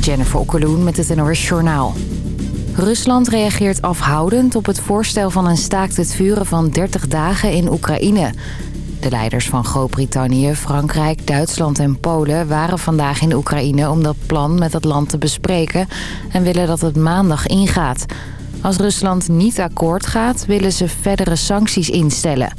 Jennifer Okkeloen met het NOS Journaal. Rusland reageert afhoudend op het voorstel van een staakt het vuren van 30 dagen in Oekraïne. De leiders van Groot-Brittannië, Frankrijk, Duitsland en Polen waren vandaag in Oekraïne om dat plan met het land te bespreken en willen dat het maandag ingaat. Als Rusland niet akkoord gaat, willen ze verdere sancties instellen.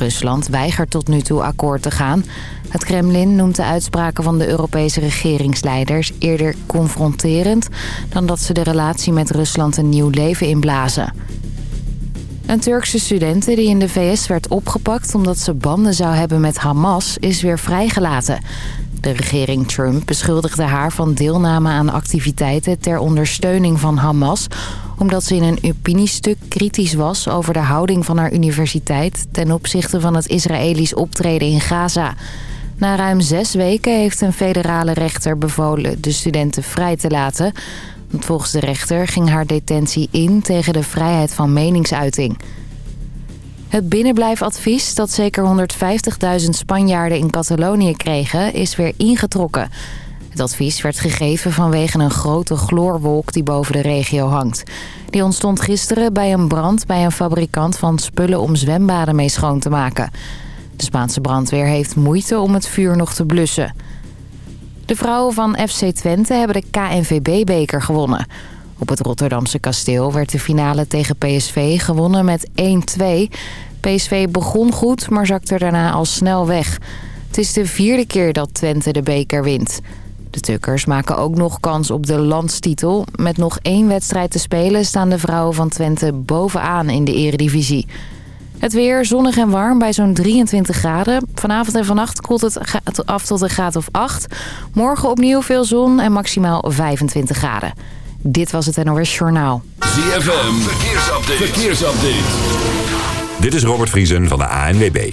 Rusland weigert tot nu toe akkoord te gaan. Het Kremlin noemt de uitspraken van de Europese regeringsleiders eerder confronterend... dan dat ze de relatie met Rusland een nieuw leven inblazen. Een Turkse studente die in de VS werd opgepakt omdat ze banden zou hebben met Hamas is weer vrijgelaten. De regering Trump beschuldigde haar van deelname aan activiteiten ter ondersteuning van Hamas... omdat ze in een opiniestuk kritisch was over de houding van haar universiteit... ten opzichte van het Israëlisch optreden in Gaza. Na ruim zes weken heeft een federale rechter bevolen de studenten vrij te laten... Volgens de rechter ging haar detentie in tegen de vrijheid van meningsuiting. Het binnenblijfadvies dat zeker 150.000 Spanjaarden in Catalonië kregen is weer ingetrokken. Het advies werd gegeven vanwege een grote chloorwolk die boven de regio hangt. Die ontstond gisteren bij een brand bij een fabrikant van spullen om zwembaden mee schoon te maken. De Spaanse brandweer heeft moeite om het vuur nog te blussen. De vrouwen van FC Twente hebben de KNVB-beker gewonnen. Op het Rotterdamse kasteel werd de finale tegen PSV gewonnen met 1-2. PSV begon goed, maar zakte daarna al snel weg. Het is de vierde keer dat Twente de beker wint. De Tukkers maken ook nog kans op de landstitel. Met nog één wedstrijd te spelen staan de vrouwen van Twente bovenaan in de eredivisie. Het weer zonnig en warm bij zo'n 23 graden. Vanavond en vannacht koelt het af tot een graad of 8. Morgen opnieuw veel zon en maximaal 25 graden. Dit was het NOS Journaal. ZFM, verkeersupdate. verkeersupdate. Dit is Robert Vriesen van de ANWB.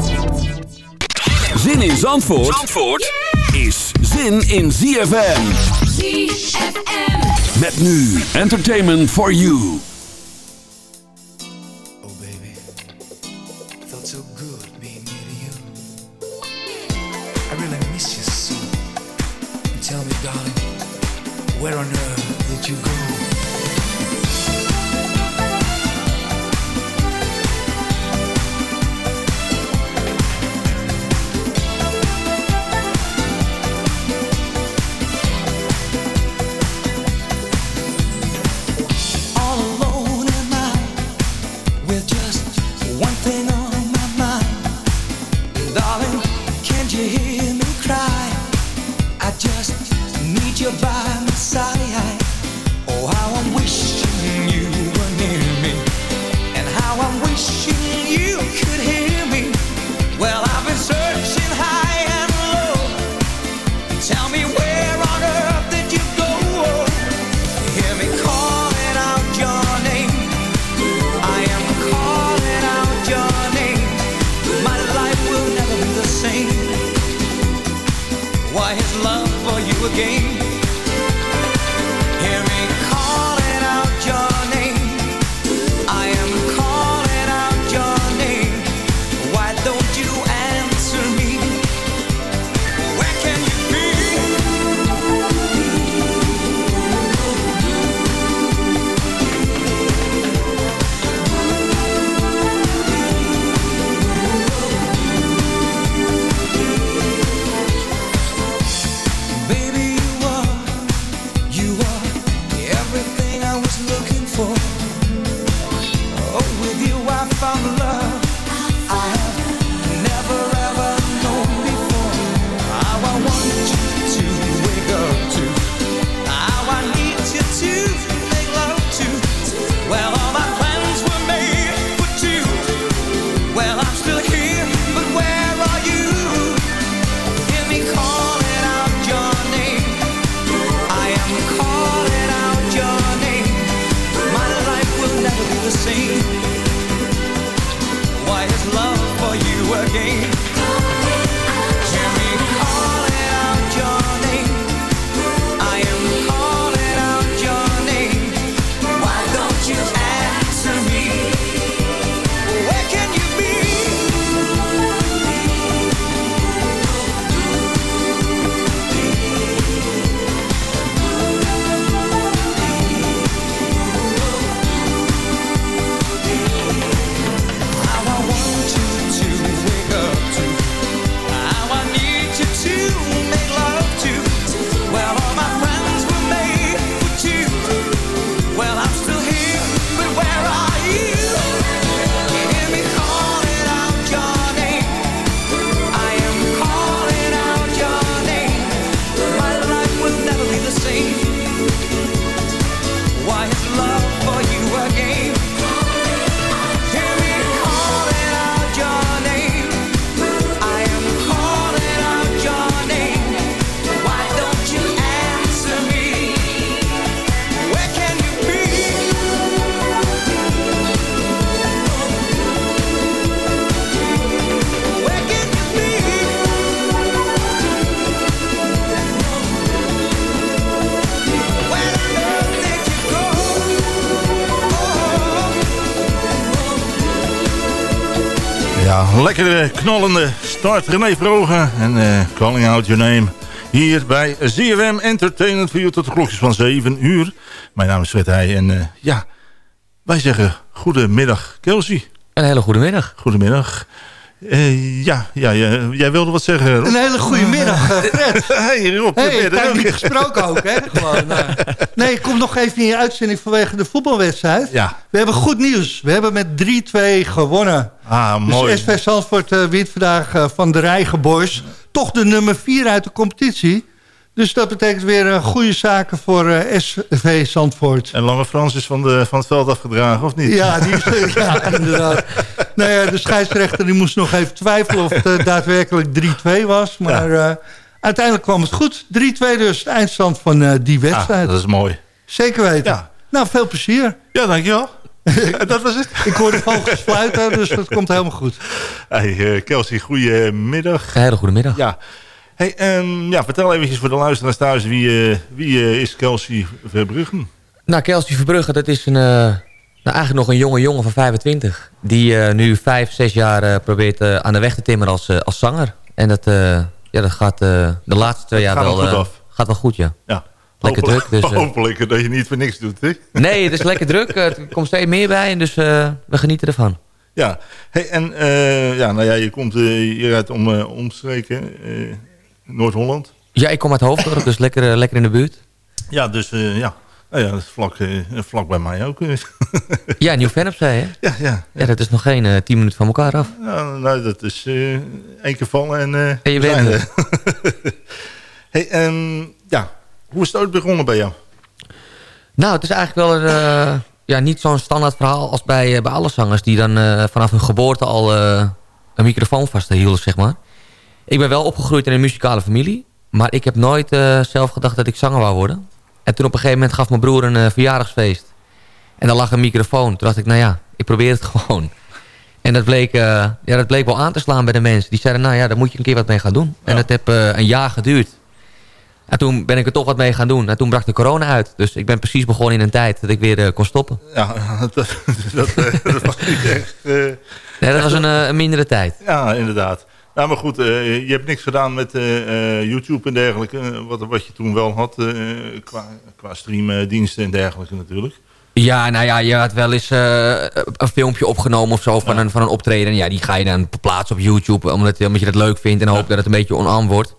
Zin in Zandvoort, Zandvoort is zin in ZFM. ZFM. Met nu Entertainment for You. Oh baby, felt so good being near to you. I really miss you so. Tell me, darling, where on earth you hear me cry? I just need your by knallende start René Vrogen en uh, Calling Out Your Name. Hier bij ZFM Entertainment voor u tot de klokjes van 7 uur. Mijn naam is Fred Heij en uh, ja, wij zeggen goedemiddag Kelsey. Een hele goede middag. Goedemiddag. Uh, ja, ja, jij wilde wat zeggen. Rob. Een hele goede middag, Fred. hey, Rob. Hey, tijd niet gesproken ook, hè? Gewoon, uh. Nee, ik kom nog even in je uitzending vanwege de voetbalwedstrijd. Ja. We hebben goed nieuws. We hebben met 3-2 gewonnen. Ah, mooi. Dus SV Zandvoort uh, wint vandaag van de Rijgenboys. Toch de nummer 4 uit de competitie. Dus dat betekent weer goede zaken voor uh, SV Zandvoort. En Lange Frans is van, de, van het veld afgedragen, of niet? Ja, die is, ja inderdaad. nou ja, de scheidsrechter die moest nog even twijfelen of het daadwerkelijk 3-2 was. Maar ja. uh, uiteindelijk kwam het goed. 3-2 dus, de eindstand van uh, die wedstrijd. Ah, dat is mooi. Zeker weten. Ja. Nou, veel plezier. Ja, dankjewel. dat was het. Ik hoorde vogels fluiten, dus dat komt helemaal goed. Hey, Kelsey, goedemiddag. Een hele goede middag. Ja. Hey, um, ja, vertel eventjes voor de luisteraars thuis, wie, uh, wie uh, is Kelsey Verbruggen? Nou, Kelsey Verbruggen, dat is een, uh, nou, eigenlijk nog een jonge jongen van 25. Die nu vijf, zes jaar probeert aan de weg te timmeren als, als zanger. En dat, ja, dat gaat de laatste twee jaar gaat wel, goed af. gaat wel goed, ja. ja. Lekker hopelijk, druk. Dus, hopelijk dat je niet voor niks doet, hè? Nee, het is lekker druk. Er komt steeds meer bij en dus we genieten ervan. Ja, hey, en ja, nou ja, je komt hieruit om, omstreken... Noord-Holland? Ja, ik kom uit Hoofddorp, dus lekker, lekker in de buurt. Ja, dus uh, ja. Nou ja, dat is vlak, uh, vlak bij mij ook. ja, Nieuw-Vennep zei je? Ja, ja, ja. dat is nog geen uh, tien minuten van elkaar af. Ja, nou, dat is één keer vallen en, en je bent er. hey, um, ja, hoe is het ooit begonnen bij jou? Nou, het is eigenlijk wel een, ja, niet zo'n standaard verhaal als bij, bij alle zangers... die dan vanaf hun geboorte al een microfoon vasthielden, zeg maar. Ik ben wel opgegroeid in een muzikale familie. Maar ik heb nooit uh, zelf gedacht dat ik zanger wou worden. En toen op een gegeven moment gaf mijn broer een uh, verjaardagsfeest. En daar lag een microfoon. Toen dacht ik, nou ja, ik probeer het gewoon. En dat bleek, uh, ja, dat bleek wel aan te slaan bij de mensen. Die zeiden, nou ja, daar moet je een keer wat mee gaan doen. Ja. En dat heeft een jaar geduurd. En toen ben ik er toch wat mee gaan doen. En toen brak de corona uit. Dus ik ben precies begonnen in een tijd dat ik weer kon stoppen. Ja, dat, dat, dat was niet echt... nee, dat was een, een mindere tijd. Ja, inderdaad. Nou, maar goed, uh, je hebt niks gedaan met uh, YouTube en dergelijke. Wat, wat je toen wel had uh, qua, qua streamdiensten en dergelijke natuurlijk. Ja, nou ja, je had wel eens een filmpje opgenomen of zo van, ja. een, van een optreden. Ja, die ga je dan plaatsen op YouTube omdat, omdat je dat leuk vindt en hoop ja. dat het een beetje onaam wordt.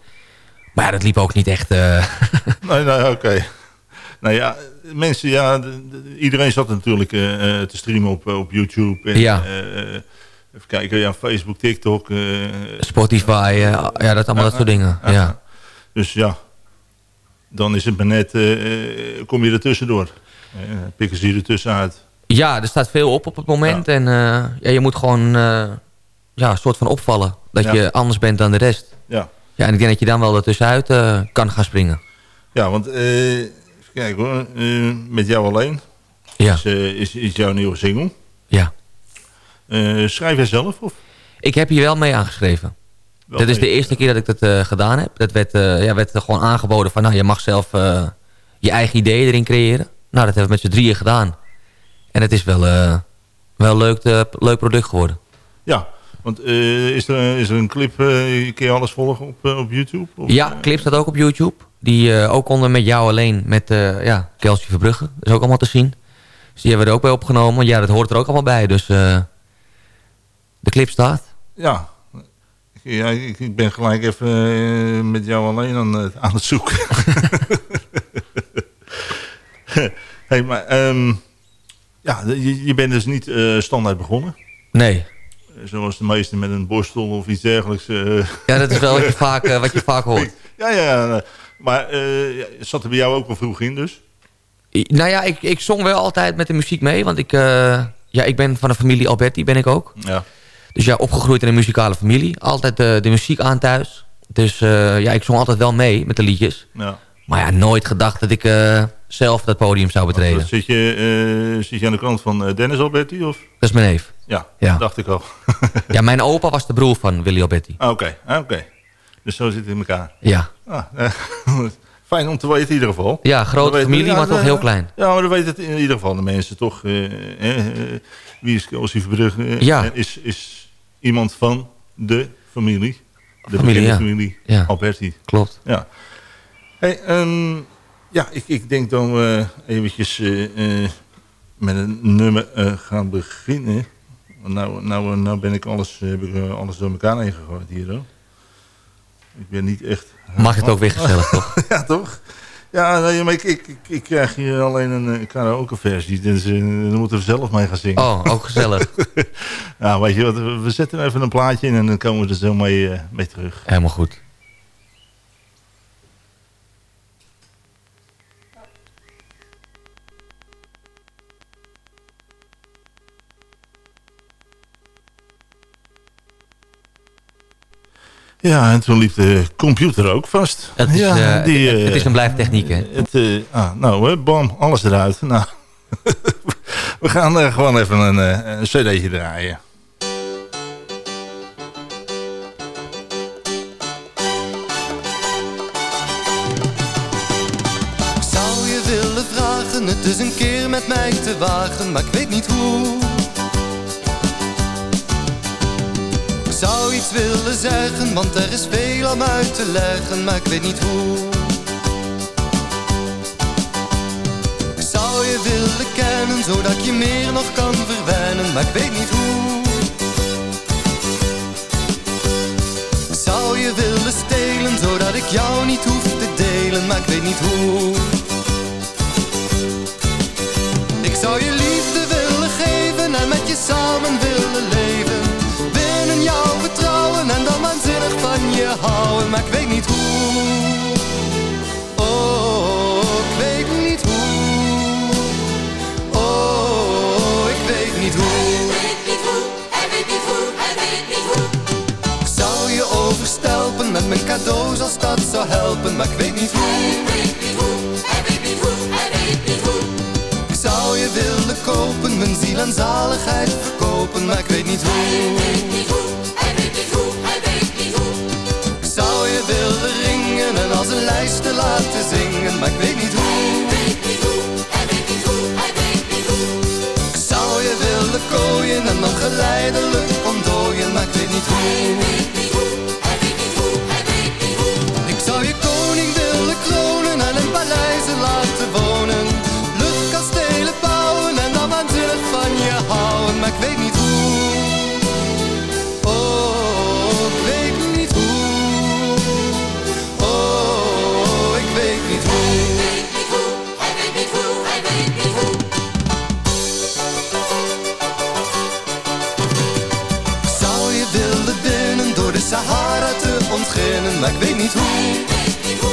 Maar ja, dat liep ook niet echt... nee, nee, oké. Okay. Nou ja, mensen, ja, de, de, iedereen zat natuurlijk te streamen op, op YouTube. En, ja. Even kijken, ja, Facebook, TikTok. Uh, Spotify, uh, ja, dat allemaal dat soort dingen. Ja. Dus ja, dan is het maar net, kom je er tussendoor. pikken ze je er tussenuit. Ja, er staat veel op op het moment. Ja. En ja, je moet gewoon ja, een soort van opvallen. Dat ja. je anders bent dan de rest. Ja. Ja, en ik denk dat je dan wel er tussenuit kan gaan springen. Ja, want even kijken hoor, met jou alleen ja. is, is, is jouw nieuwe single. Ja. Uh, schrijf jij zelf? Of? Ik heb hier wel mee aangeschreven. Wel dat is de eerste keer dat ik dat uh, gedaan heb. Dat werd, uh, ja, werd gewoon aangeboden van nou, je mag zelf je eigen ideeën erin creëren. Nou, dat hebben we met z'n drieën gedaan. En het is wel, wel leuk, leuk product geworden. Ja, want is, er, is er een clip, kun je alles volgen op, op YouTube? Of? Ja, clip staat ook op YouTube. Die ook onder met jou alleen met ja, Kelsey Verbrugge. Dat is ook allemaal te zien. Dus die hebben we er ook bij opgenomen. Ja, dat hoort er ook allemaal bij. Dus de clip staat? Ja. ja ik, ben gelijk even uh, met jou alleen aan, aan het zoeken. hey, maar um, ja, je, je, bent dus niet uh, standaard begonnen? Nee. Zoals de meesten met een borstel of iets dergelijks. ja, dat is wel wat je vaak, wat je vaak hoort. Ja, ja, maar zat er bij jou ook wel vroeg in dus? Nou ja, ik, ik zong wel altijd met de muziek mee, want ik, ja, ik ben van de familie Alberti, ben ik ook. Ja. Dus ja, opgegroeid in een muzikale familie. Altijd de, de muziek aan thuis. Dus uh, ja, ik zong altijd wel mee met de liedjes. Ja. Maar ja, nooit gedacht dat ik uh, zelf dat podium zou betreden. Zit, je, uh, zit je aan de kant van Dennis Alberti? Of? Dat is mijn neef. Ja, ja. dacht ik al. ja, mijn opa was de broer van Willy Alberti. Oké, okay. oké. Okay. Dus zo zit het in elkaar. Ja. Ah, fijn om te weten in ieder geval. Ja, grote familie, maar toch heel klein. Ja, maar dan weten het in ieder geval de mensen toch. wie is Kelsey Verbrugge? Ja. Is... is iemand van de familie. De Familie, ja. familie Ja. Alberti. Klopt. Ja. Hey, ehm, ja, ik, ik denk dat we eventjes eh, eh, met een nummer eh, gaan beginnen. Nou, nou, nou ben ik alles, heb ik alles door elkaar heen gegooid hier. Hoor. Ik ben niet echt... Maakt het ook weer gezellig, toch? ja, toch? Ja, nee, maar ik, ik, ik, ik krijg hier alleen een eh, karaoke versie. Dus dan moeten we zelf mee gaan zingen. Oh, ook gezellig. Ja, weet je wat, we we zetten even een plaatje in en dan komen we er zo mee, eh, mee terug. Helemaal goed. Ja, en toen liep de computer ook vast. Het is, ja, eh, die, het, het eh, is een blijftechniek, hè? Het, eh, ah, nou, hè, bam, alles eruit. Nou, we gaan eh, gewoon even een, eh, een cd'tje draaien. Ik zou je willen vragen het dus een keer met mij te wagen, maar ik weet niet hoe. Zou iets willen zeggen, want er is veel om uit te leggen, maar ik weet niet hoe. Ik zou je willen kennen, zodat je meer nog kan verwennen, maar ik weet niet hoe. Ik zou je willen stelen, zodat ik jou niet hoef te delen, maar ik weet niet hoe. Ik zou je liefde willen geven en met je samen willen leven. Je houden, maar ik weet niet hoe. Oh, ik weet niet hoe. Oh, ik weet niet hoe. Ik zou je overstelpen met mijn cadeaus als dat zou helpen, maar ik weet niet hoe. Ik zou je willen kopen, mijn ziel en zaligheid verkopen, maar ik weet niet hoe. Ik laten zingen, maar ik weet niet hoe. Ik zou je willen kooien en dan geleidelijk ontdooien, maar ik weet niet hoe. Te ontginnen, maar ik weet niet hoe.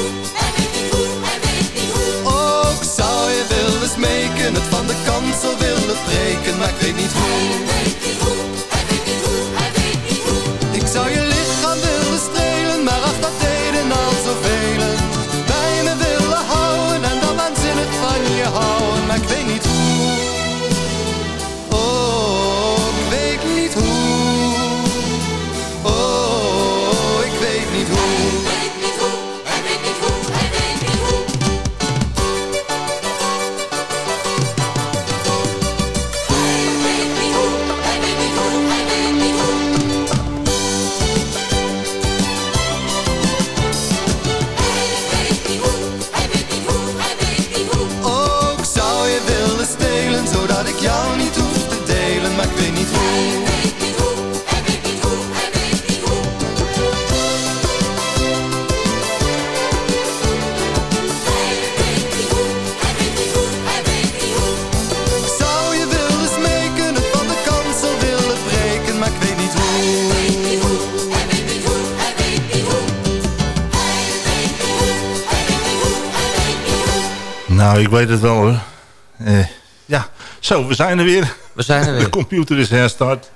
Zijn er weer. We zijn er De weer. computer is herstart.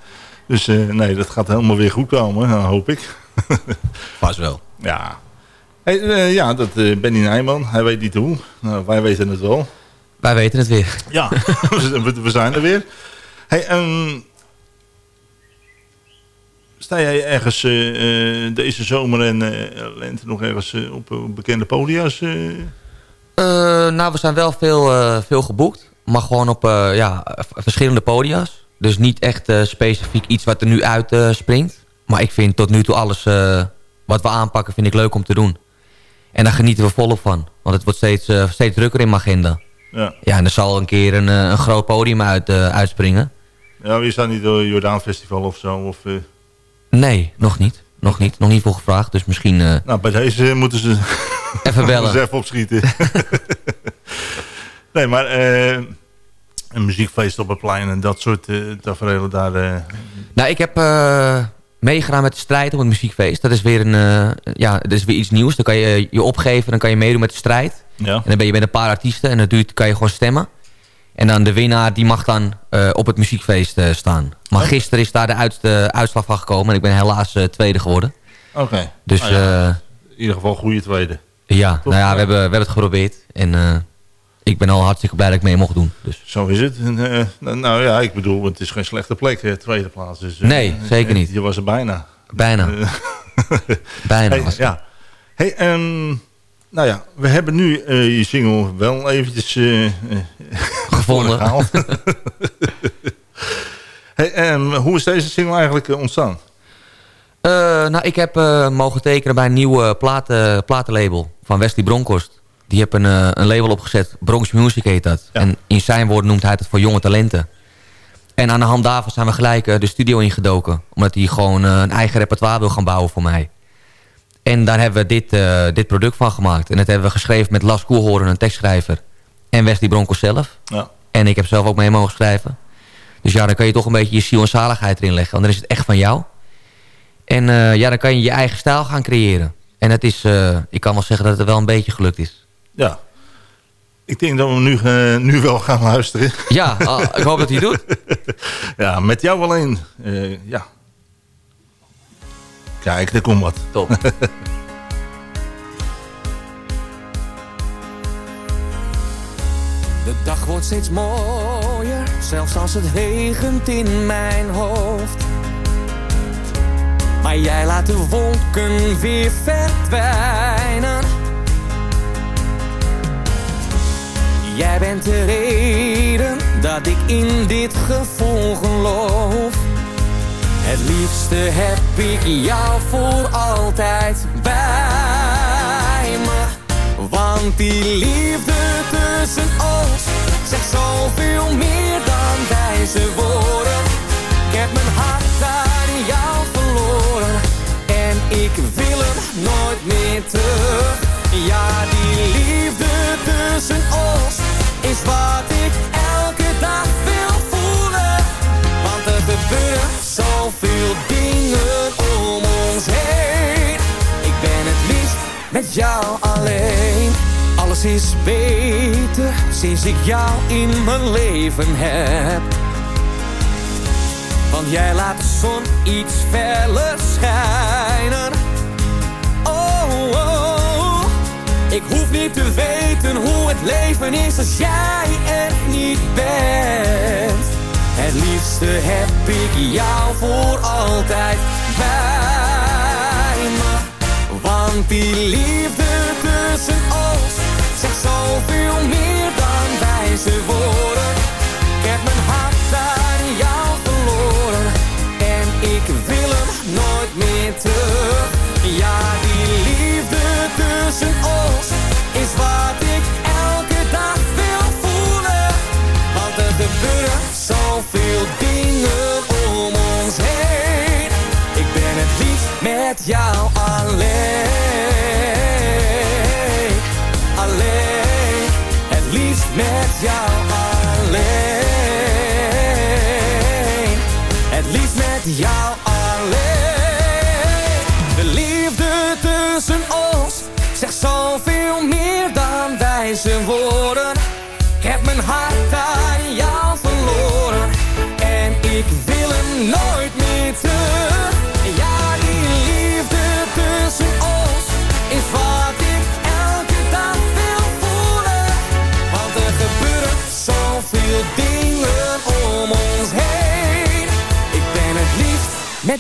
Dus eh, nee, dat gaat helemaal weer goed komen, nou, hoop ik. Pas wel. Ja. Hey, eh, ja, dat eh Benny Nijman. Hij weet niet hoe. Nou, wij weten het wel. Wij weten het weer. Ja, we, we zijn er weer. Hey, ehm, sta jij ergens eh, eh, deze zomer en eh, lente nog ergens eh, op, bekende podia's? eh? Eh, nou, we zijn wel veel, eh, veel geboekt. Maar gewoon op eh, ja, verschillende podia's. Dus niet echt eh, specifiek iets wat er nu uit eh, springt. Maar ik vind tot nu toe alles wat we aanpakken, vind ik leuk om te doen. En daar genieten we volop van. Want het wordt steeds, steeds drukker in mijn agenda. Ja. Ja, en er zal een keer een, een groot podium uit, uitspringen. Ja, is dat niet door Jordaan Festival of zo? Of, Nee, nog niet. Nog niet. Nog niet voor gevraagd. Dus misschien nou, bij deze moeten ze even bellen. Even opschieten. nee, maar eh, een muziekfeest op het plein en dat soort uh, tafereelen daar... Uh... Nou, ik heb meegedaan met de strijd op het muziekfeest. Dat is weer, een, uh, ja, dat is weer iets nieuws. Dan kan je je opgeven, dan kan je meedoen met de strijd. Ja. En dan ben je met een paar artiesten en dat duurt, kan je gewoon stemmen. En dan de winnaar, die mag dan op het muziekfeest staan. Maar oh. gisteren is daar de, uit, de, uitslag van gekomen en ik ben helaas tweede geworden. Oké. Okay. Dus, nou ja, in ieder geval goede tweede. Ja, nou ja, we hebben, we hebben het geprobeerd. En ik ben al hartstikke blij dat ik mee mocht doen. Dus. Zo is het. En, uh, nou ja, ik bedoel, het is geen slechte plek, uh, tweede plaats. Dus, nee, zeker niet. Je was er bijna. Bijna. bijna hey, was ja. Hey, um, nou ja, we hebben nu je single wel eventjes gevonden. hey, um, hoe is deze single eigenlijk ontstaan? Nou, ik heb mogen tekenen bij een nieuwe platen, platenlabel van Wesley Bronkhorst. Die heeft een, uh, een label opgezet, Bronx Music heet dat. Ja. En in zijn woorden noemt hij het voor jonge talenten. En aan de hand daarvan zijn we gelijk de studio ingedoken. Omdat hij gewoon een eigen repertoire wil gaan bouwen voor mij. En daar hebben we dit, dit product van gemaakt. En dat hebben we geschreven met Las Koelhoorn, een tekstschrijver. En Wesley Bronkhorst zelf. Ja. En ik heb zelf ook mee mogen schrijven. Dus ja, dan kan je toch een beetje je ziel en zaligheid erin leggen. Want dan is het echt van jou. En uh, ja, dan kan je je eigen stijl gaan creëren. En het is, uh, ik kan wel zeggen dat het wel een beetje gelukt is. Ja. Ik denk dat we nu, uh, nu wel gaan luisteren. Ja, uh, ik hoop dat hij doet. ja, met jou alleen. ja. Kijk, er komt wat. Top. De dag wordt steeds mooier, zelfs als het regent in mijn hoofd. Maar jij laat de wolken weer verdwijnen. Jij bent de reden dat ik in dit gevoel geloof. Het liefste heb ik jou voor altijd bij me. Want die liefde tussen ons zegt zoveel meer dan wijze woorden. Ik heb mijn hart aan jou verloren en ik wil hem nooit meer terug. Ja, die liefde tussen ons is wat ik elke dag wil voelen. Want er gebeuren zoveel dingen om ons heen. Ik ben het liefst met jou alleen. Alles is beter sinds ik jou in mijn leven heb. Want jij laat de zon iets feller schijnen. Ik hoef niet te weten hoe het leven is als jij er niet bent. Het liefste heb ik jou voor altijd bij me. Want die liefde tussen ons zegt zoveel meer dan wijze woorden. Ik heb mijn hart aan jou verloren en ik wil hem nooit meer terug. Ja, die liefde tussen ons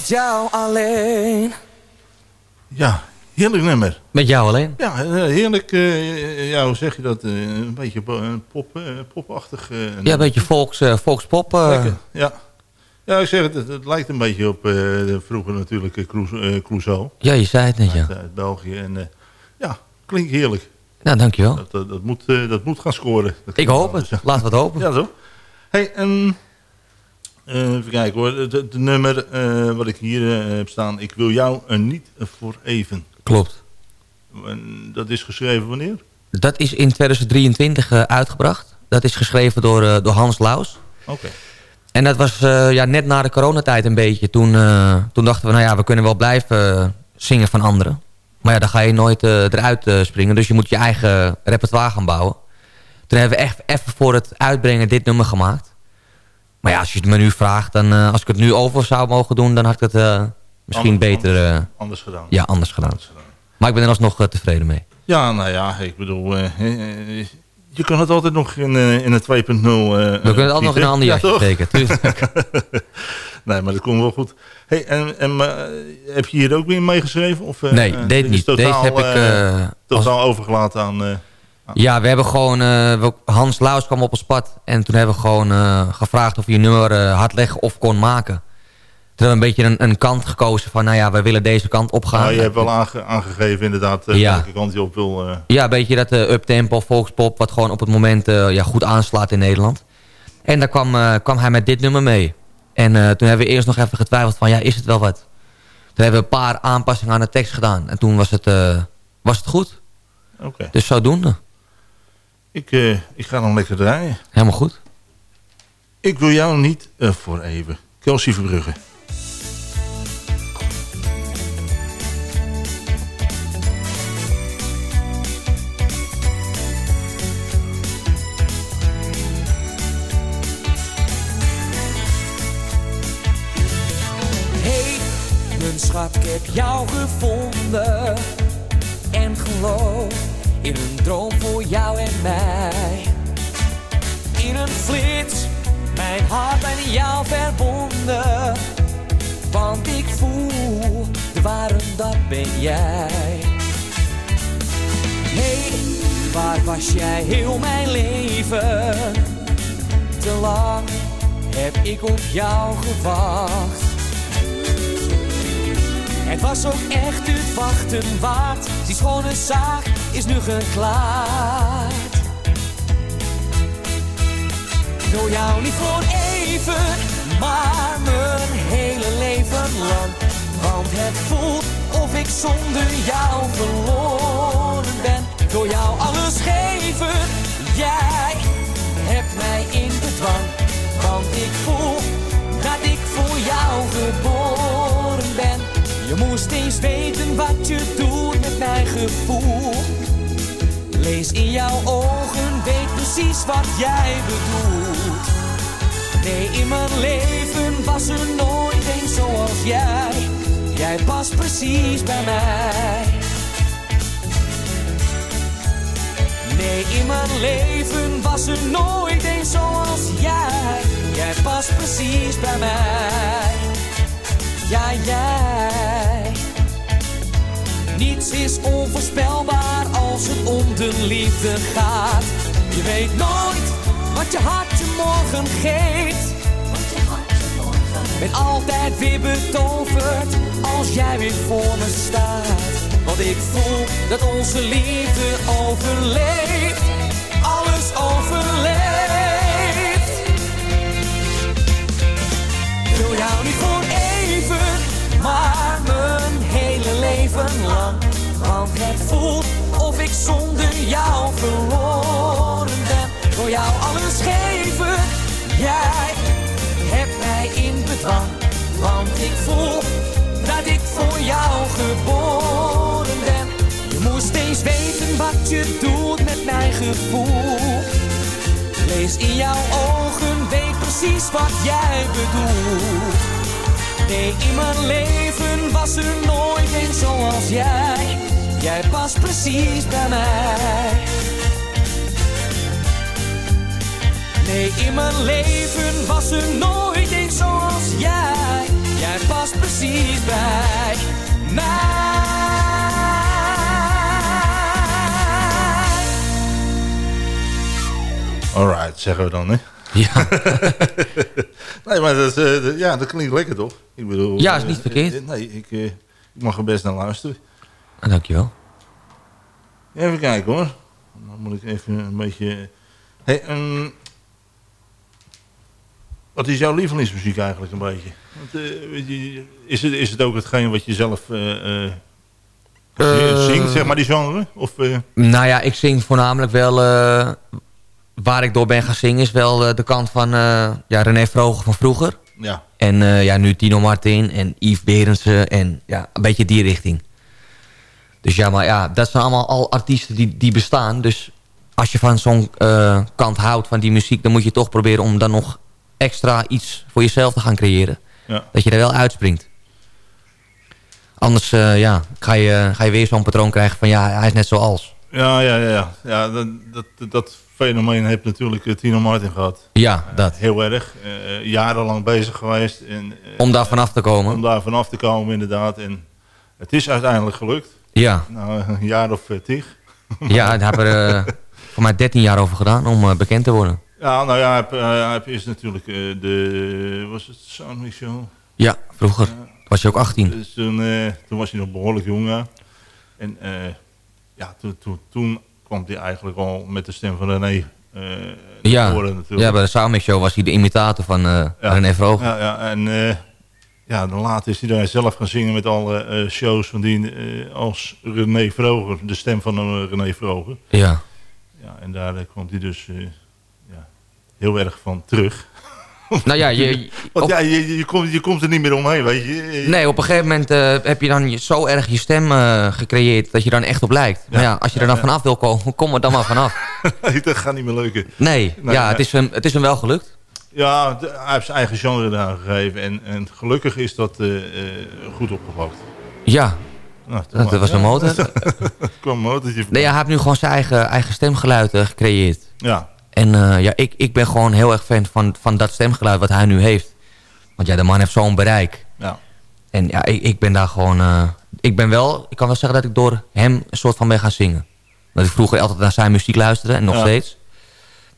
met jou alleen. Ja, heerlijk nummer. Met jou alleen? Ja, heerlijk. Uh, ja, hoe zeg je dat? Uh, een beetje pop, uh, popachtig. ja, een beetje volks, volkspop. ja. Ja, ik zeg het, het, het lijkt een beetje op eh, de vroeger natuurlijk eh, eh, Clouseau. Ja, je zei het net, ja. Uit, uit België. En eh, ja, klinkt heerlijk. Nou, dankjewel. Dat, dat, dat, moet, eh, dat moet gaan scoren. Dat Ik hoop het. Laten we het hopen. Ja, zo. Hey, en, eh, even kijken hoor. Het, nummer eh, wat ik hier eh, heb staan. Ik wil jou er niet voor even. Klopt. En dat is geschreven wanneer? Dat is in 2023 eh, uitgebracht. Dat is geschreven door, eh, door Hans Laus. Oké. En dat was eh, ja, net na de coronatijd een beetje. Toen, eh, toen dachten we, nou ja, we kunnen wel blijven eh, zingen van anderen. Maar ja, dan ga je nooit eh, eruit eh, springen. Dus je moet je eigen repertoire gaan bouwen. Toen hebben we echt even voor het uitbrengen dit nummer gemaakt. Maar ja, als je het me nu vraagt, dan eh, als ik het nu over zou mogen doen, dan had ik het eh, misschien Anders- beter... eh, Anders gedaan. Ja, anders gedaan. Maar ik ben er alsnog tevreden mee. Ja, nou ja, ik bedoel... je kan het altijd nog in, in een 2.0... eh, We kunnen het altijd nog in een ander Ja, jasje steken, tuurlijk. nee, maar dat komt wel goed. Hey, en, en heb je hier ook weer meegeschreven? Of, Nee, dit is niet. Deze heb ik, totaal overgelaten aan... Ja, we hebben gewoon... eh, Hans Laus kwam op ons pad. En toen hebben we gewoon eh, gevraagd of hij een nummer eh, had leggen of kon maken. Toen hebben we een beetje een, een kant gekozen van... Nou ja, we willen deze kant op gaan. nou, je hebt wel aange- aangegeven inderdaad Ja. welke kant je op wil. Ja, een beetje dat eh, uptempo, volkspop... wat gewoon op het moment ja, goed aanslaat in Nederland. En daar kwam, kwam hij met dit nummer mee. En toen hebben we eerst nog even getwijfeld van... ja, is het wel wat? Toen hebben we een paar aanpassingen aan de tekst gedaan. En toen was het, was het goed. Oké. Dus zodoende. Ik, eh, ik ga dan lekker draaien. Helemaal goed. Ik wil jou niet eh, voor even. Kelsey Verbrugge. Hey, mijn schat, ik heb jou gevonden. En geloof in een droom voor jou en mij. In een flits, mijn hart aan jou verbonden. Want ik voel de ware, dat ben jij. Hey, waar was jij heel mijn leven? Te lang heb ik op jou gewacht. Het was ook echt het wachten waard. Die schone zaak is nu geklaard. Wil jou niet voor even, maar mijn hele leven lang. Want het voelt of ik zonder jou verloren ben. Wil jou alles geven, jij hebt mij in bedwang. Want ik voel dat ik voor jou geboren. Je moest eens weten wat je doet met mijn gevoel. Lees in jouw ogen, weet precies wat jij bedoelt. Nee, in mijn leven was er nooit een zoals jij. Jij past precies bij mij. Nee, in mijn leven was er nooit een zoals jij. Jij past precies bij mij. Ja, jij. Niets is onvoorspelbaar als het om de liefde gaat. Je weet nooit wat je hart je morgen geeft. Ben altijd weer betoverd als jij weer voor me staat. Want ik voel dat onze liefde overleeft. Alles overleeft. Lang. Want het voelt of ik zonder jou verloren ben. Wil jou alles geven, jij hebt mij in bedwang. Want ik voel dat ik voor jou geboren ben. Je moest eens weten wat je doet met mijn gevoel. Lees in jouw ogen, weet precies wat jij bedoelt. Nee, in mijn leven was er nooit een zoals jij. Jij past precies bij mij. Nee, in mijn leven was er nooit een zoals jij. Jij past precies bij mij. Alright, zeggen we dan, hè? Ja. nee, maar dat, eh, dat- ja, dat klinkt lekker toch? Ik bedoel, Ja, is niet eh, verkeerd. eh, nee, ik, ik mag er best naar luisteren. Ah, dankjewel. Even kijken hoor. Dan moet ik even een beetje... Hey, ehm, wat is jouw lievelingsmuziek eigenlijk een beetje? Want, is, het, is het ook hetgeen wat je zelf zingt, zeg maar, die genre? Of, Nou ja, ik zing voornamelijk wel... waar ik door ben gaan zingen is wel eh, de kant van eh, ja, René Vroger van vroeger. ja. En eh, ja, nu Tino Martin en Yves Berendsen en ja, een beetje die richting. Dus ja, maar ja, dat zijn allemaal al artiesten die, die bestaan. Dus als je van zo'n kant houdt van die muziek... dan moet je toch proberen om dan nog extra iets voor jezelf te gaan creëren. Ja. Dat je er wel uitspringt. Anders ja, ga, je, ga je weer zo'n patroon krijgen van ja, hij is net zoals. Ja, ja, ja. ja. dat, dat, dat fenomeen heeft natuurlijk eh, Tino Martin gehad. Ja, dat. Heel erg. Eh, jarenlang bezig geweest. En, eh, Om daar vanaf te komen. Om daar vanaf te komen, inderdaad. En het is uiteindelijk gelukt. Ja, Nou, een jaar of eh, tig. ja daar hebben we er eh, voor mij 13 jaar over gedaan om eh, bekend te worden. Ja, nou ja, hij eh, eerst natuurlijk eh, de... Was het Sound Show? Ja, vroeger. Was je ook 18. Dus toen, eh, toen was hij nog behoorlijk jong. ja. En eh, ja, toen, toen, toen kwam hij eigenlijk al met de stem van René naar Ja, voren natuurlijk. ja, bij de Soundmix Show was hij de imitator van Ja. René Vroger. Ja, ja en eh, ja, dan later is hij daar zelf gaan zingen met alle shows van die als René Vroger, de stem van René Vroger. Ja. Ja, en daar kwam hij dus ja, heel erg van terug. Nou ja, je, Want op- ja, je, je, komt, je komt er niet meer omheen, weet je. nee, op een gegeven moment eh, heb je dan zo erg je stem eh, gecreëerd dat je dan echt op lijkt. Maar ja, als je er dan vanaf wil komen, kom er dan maar vanaf. Dat gaat niet meer lukken. Nee, ja. Het, is hem, het is hem wel gelukt. Ja, hij heeft zijn eigen genre daar gegeven. En, en gelukkig is dat eh, goed opgepakt. Ja, Nou, dat, was een motor. Kwam een motortje Nee, ja, hij heeft nu gewoon zijn eigen, eigen stemgeluid gecreëerd. Ja, En eh, ja, ik, ik ben gewoon heel erg fan van, van dat stemgeluid wat hij nu heeft. Want ja, de man heeft zo'n bereik. ja. En ja, ik, ik ben daar gewoon... eh, ik ben wel... Ik kan wel zeggen dat ik door hem een soort van ben gaan zingen. Dat ik vroeger altijd naar zijn muziek luisterde en nog Ja. steeds.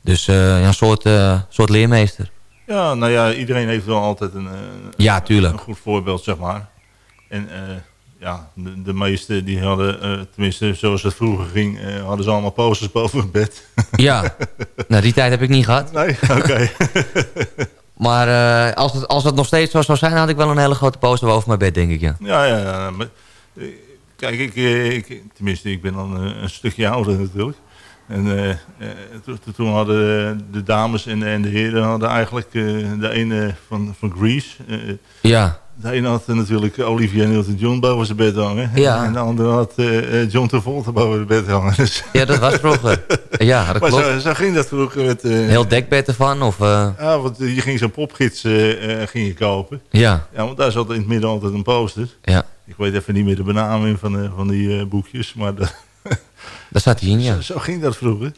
Dus eh, ja, een soort, eh, soort leermeester. Ja, nou ja, iedereen heeft wel altijd een, Ja, tuurlijk. een goed voorbeeld, zeg maar. En ja, de, de meesten die hadden, eh, tenminste zoals het vroeger ging, eh, hadden ze allemaal posters boven hun bed. Ja, nou die tijd heb ik niet gehad. nee, oké. Maar eh, als, het, als het nog steeds zo zou zijn, had ik wel een hele grote poster boven mijn bed, denk ik, ja. ja, ja, ja. Maar, kijk, ik, ik, tenminste, ik ben dan een, een stukje ouder natuurlijk. En eh, eh, to- to- toen hadden de dames en, en de heren hadden eigenlijk eh, de ene van, van Grease. eh, Ja, de ene had natuurlijk Olivia Newton-John boven zijn bed hangen. Ja. En de andere had John Travolta boven het bed hangen. Dus, ja dat was vroeger. Ja, dat maar klopt. zo, zo ging dat vroeger met... Heel dekbed ervan, of... Ja, want je ging zo'n popgids ging je kopen. ja, Ja, want daar zat in het midden altijd een poster. ja, Ik weet even niet meer de benaming van, van die boekjes. Maar dat- zat hij in, ja. zo, zo ging dat vroeger.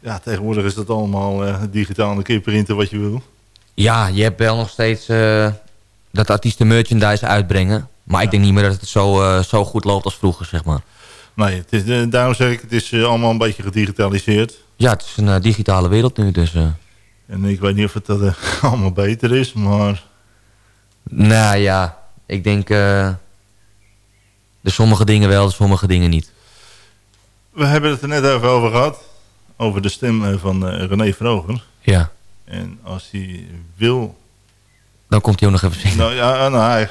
Ja, tegenwoordig is dat allemaal eh, digitaal. Kun je printen wat je wil. Ja, je hebt wel nog steeds eh, dat artiesten merchandise uitbrengen. Maar ik denk niet meer dat het zo, eh, zo goed loopt als vroeger, zeg maar. Nee, het is, daarom zeg ik, het is allemaal een beetje gedigitaliseerd. Ja, het is een digitale wereld nu, dus... En ik weet niet of het eh, allemaal beter is, maar... nou ja, ik denk... de sommige dingen wel, de sommige dingen niet. We hebben het er net even over gehad. Over de stem eh, van eh, René Vroger. Ja, En als hij wil... dan komt hij ook nog even zingen. Nou ja, nou, hij,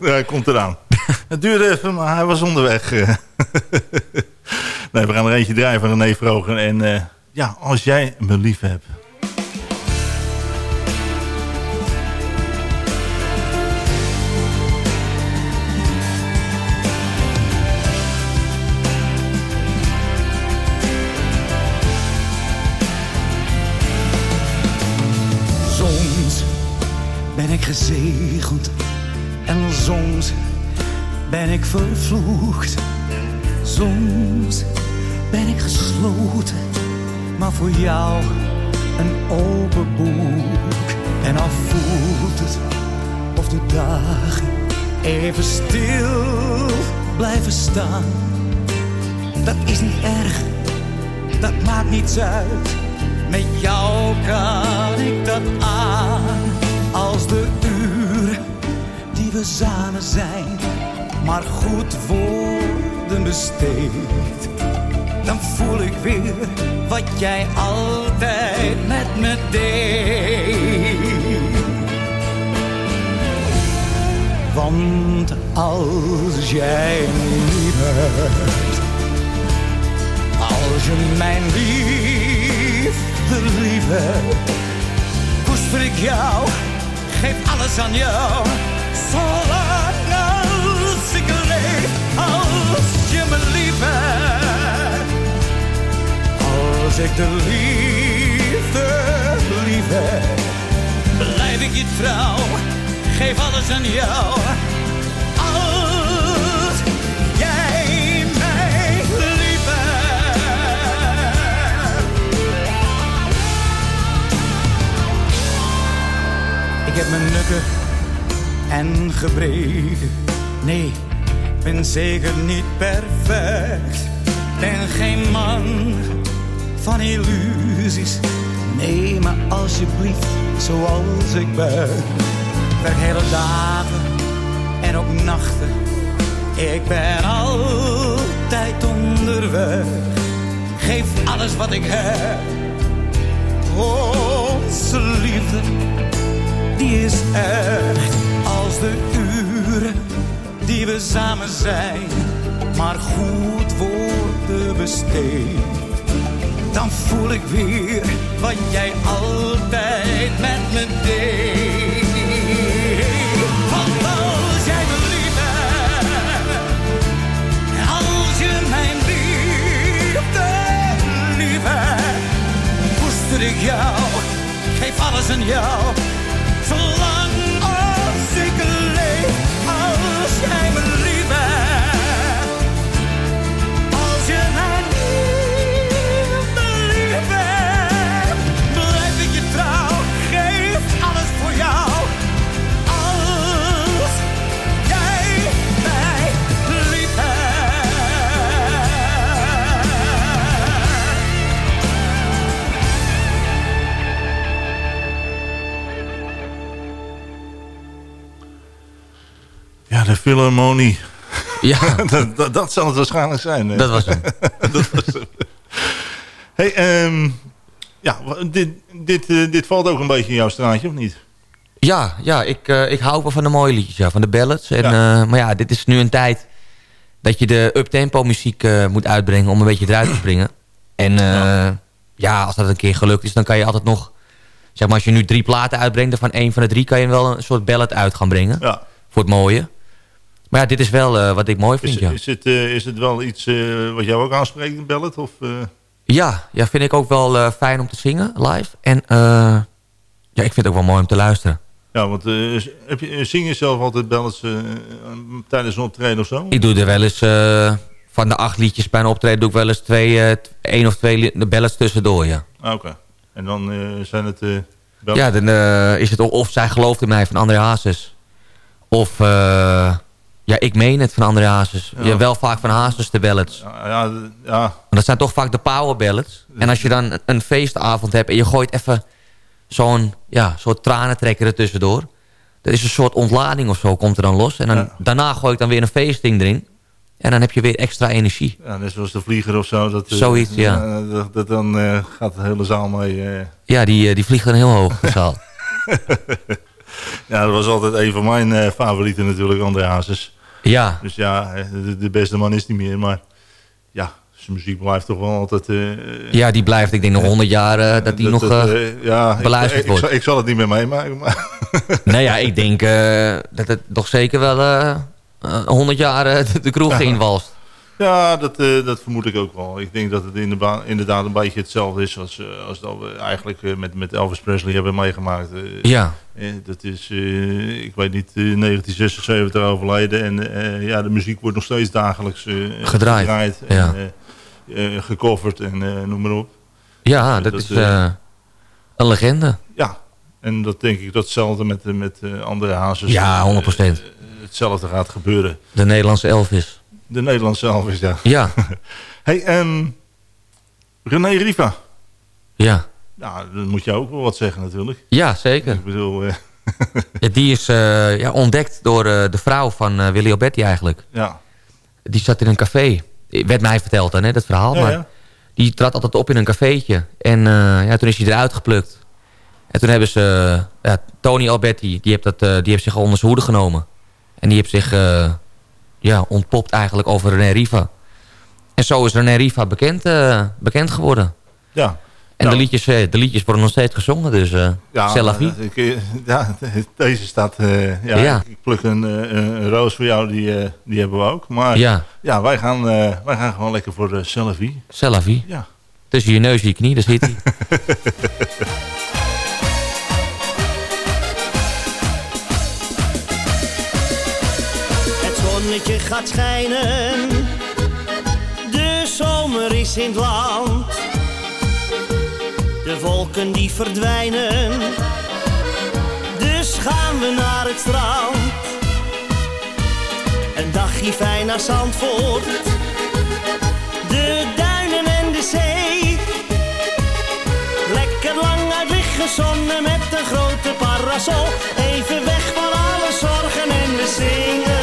hij komt eraan. Het duurde even, maar hij was onderweg. nee, we gaan er eentje draaien van René Vroger. En eh, ja, als jij me lief hebt. Gezegend en soms ben ik vervloekt. Soms ben ik gesloten, maar voor jou een open boek. En al voelt het of de dagen even stil blijven staan. Dat is niet erg, dat maakt niets uit. Met jou kan ik dat aan. We samen zijn, maar goed worden besteed. Dan voel ik weer wat jij altijd met me deed. Want als jij me als je mijn liefde lief koester ik jou, geef alles aan jou. Als ik de liefde lief heb, blijf ik je trouw geef alles aan jou. Als jij mij lief hebt. Ik heb mijn nukken en gebreken. Nee, ik ben zeker niet perfect. Ben geen man van illusies. Nee, maar alsjeblieft, zoals ik ben werk hele dagen en ook nachten. Ik ben altijd onderweg. Geef alles wat ik heb. Onze liefde, die is echt als de uren die we samen zijn. Maar goed worden besteed. Dan voel ik weer wat jij altijd met me deed. Want als jij me lief hebt, als je mijn liefde lief hebt, koester ik jou, geef alles aan jou. Als Ja, de Philharmonie. Ja. dat, dat, dat zal het waarschijnlijk zijn. hè? Dat was hem. dat was hem. Hey, ehm, ja, dit, dit, eh, dit valt ook een beetje in jouw straatje, of niet? Ja, ja ik, eh, ik hou wel van de mooie liedjes, ja, van de ballads. En, Ja. eh, maar ja, dit is nu een tijd dat je de uptempo muziek moet uitbrengen om een beetje eruit te springen. En eh, ja. als dat een keer gelukt is, dan kan je altijd nog... Zeg maar, als je nu drie platen uitbrengt, dan van één van de drie kan je wel een soort ballad uit gaan brengen. Ja. Voor het mooie. Maar ja, dit is wel eh, wat ik mooi vind, Is, ja. is, het, eh, is het wel iets eh, wat jou ook aanspreekt, een ballet? Of? Ja, ja, vind ik ook wel fijn om te zingen live. En ja, ik vind het ook wel mooi om te luisteren. Ja, want heb je, zing je zelf altijd ballads tijdens een optreden of zo? Ik doe er wel eens van de acht liedjes bij een optreden... doe ik wel eens twee, één of twee ballads tussendoor, ja. Ah, Oké. En dan zijn het ballads? Ja, dan is het of, of Zij gelooft in mij van André Hazes. Of ja, Ik meen het van André Hazes. Ja. Ja. wel vaak van Hazes de ballads. Ja, ja, ja. Want dat zijn toch vaak de power ballads. En als je dan een- feestavond hebt en je gooit even zo'n ja, soort tranentrekker er tussendoor. Dat is een soort ontlading of zo, komt er dan los. En dan, daarna gooi ik dan weer een feestding erin. En dan heb je weer extra energie. Ja, net zoals de vlieger of zo. Dat, eh, Zoiets, ja. eh, dat, dat dan eh, gaat de hele zaal mee. Ja, die, die vliegt dan heel hoog, de zaal. ja, dat was altijd een van mijn eh, favorieten natuurlijk, André Hazes. Ja. Dus ja, eh, de, de beste man is niet meer. Maar ja, zijn muziek blijft toch wel altijd... eh, Ja, die blijft, ik denk nog 100 jaar dat die nog dat, ja, beluisterd ik, wordt. ik, zal, ik zal het niet meer meemaken. Maar Nee, ja, ik denk dat het toch zeker wel 100 jaar de, kroeg inwalst. Ja, dat, eh, dat vermoed ik ook wel. Ik denk dat het inderdaad, inderdaad een beetje hetzelfde is als, eh, als dat we eigenlijk eh, met, met Elvis Presley hebben meegemaakt. Ja. dat is, ik weet niet, eh, 1976 overleden. En ja, de muziek wordt nog steeds dagelijks Gedraaid, en ja. eh, gecoverd en noem maar op. Ja, dat, Dat, is een legende. Ja, en dat denk ik datzelfde met, met andere hazes. Ja, 100%. Eh, hetzelfde gaat gebeuren. De Nederlandse Elvis. De Nederlandse zelf is ja. Ja. hey, ehm René Riva. Ja. Nou, dan moet je ook wel wat zeggen natuurlijk. Ja, zeker. Ik bedoel, eh, Ja, die is eh, ja, ontdekt door eh, de vrouw van Willy Alberti eigenlijk. ja. Die zat in een café. Werd mij verteld dan, hè, dat verhaal. Ja, maar ja. die trad altijd op in een cafeetje. En ja, toen is hij eruit geplukt. En toen hebben ze... ja, Tony Alberti, die heeft, dat, die heeft zich onder zijn hoede genomen. En die heeft zich ja, ontpopt eigenlijk over René Riva. En zo is René Riva bekend, eh, bekend geworden. Ja. En de, liedjes, eh, de liedjes worden nog steeds gezongen, dus eh Ja, ik, ja, deze staat... ja, Ja. Ik pluk een, een roos voor jou, die, die hebben we ook. Maar Ja. ja, wij, gaan, wij gaan gewoon lekker voor de Selfie. Ja. Tussen je neus en je knie, daar zit hij. gaat schijnen, de zomer is in het land. De wolken die verdwijnen, dus gaan we naar het strand. Een dagje fijn naar Zandvoort, de duinen en de zee. Lekker lang uit liggen met een grote parasol. Even weg van alle zorgen en we zingen.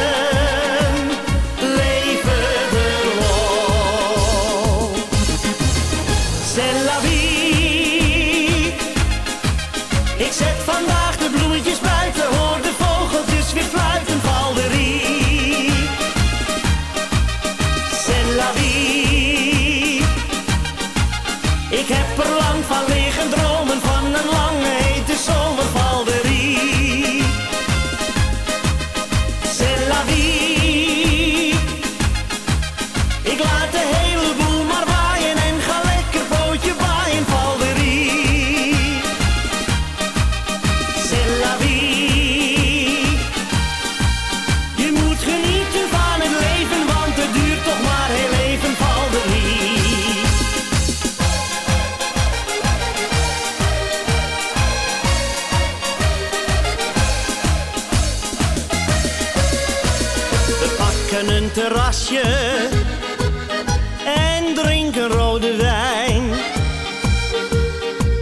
En drinken rode wijn.